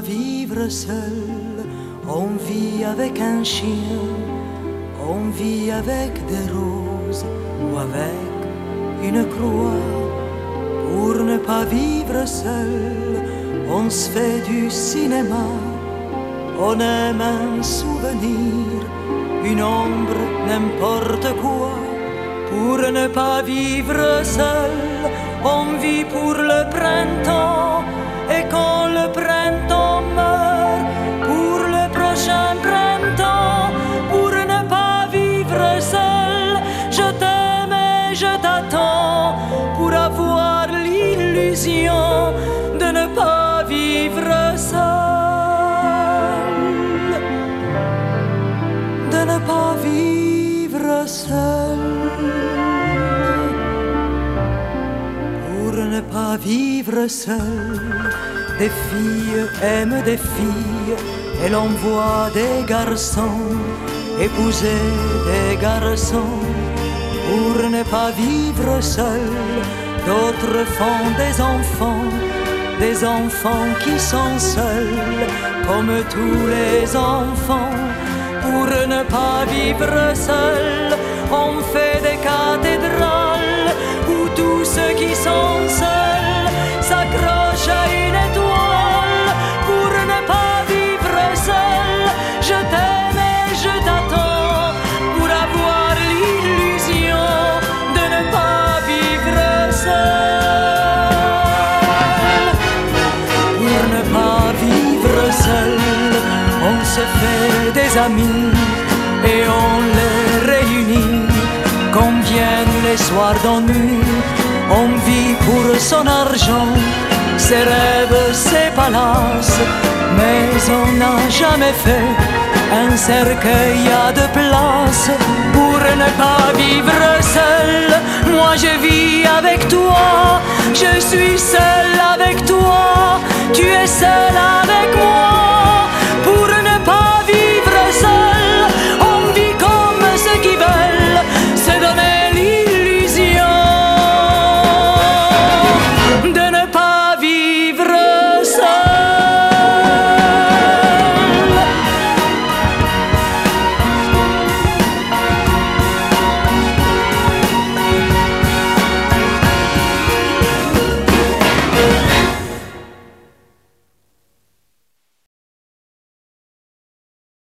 vivre seul. On vit avec un chien, on vit avec des roses ou avec une croix. Pour ne pas vivre seul, on se fait du cinéma. On aime un souvenir, une ombre, n'importe quoi. Pour ne pas vivre seul, on vit pour seul. De ne pas vivre seul. Pour ne pas vivre seul, des filles aiment des filles et l'on voit des garçons épouser des garçons. Pour ne pas vivre seul, d'autres font des enfants, des enfants qui sont seuls, comme tous les enfants. Pour ne pas vivre seul, on fait des cathédrales et on les réunit. Qu'on vienne les soirs d'ennui, on vit pour son argent, ses rêves, ses palaces. Mais on n'a jamais fait un cercueil à deux places pour ne pas vivre seul. Moi je vis avec toi, je suis seul avec toi, tu es seul avec.